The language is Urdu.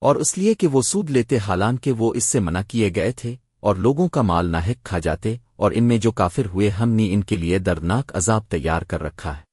اور اس لیے کہ وہ سود لیتے حالانکہ وہ اس سے منع کیے گئے تھے اور لوگوں کا مال ناہک کھا جاتے اور ان میں جو کافر ہوئے ہم نے ان کے لیے دردناک عذاب تیار کر رکھا ہے۔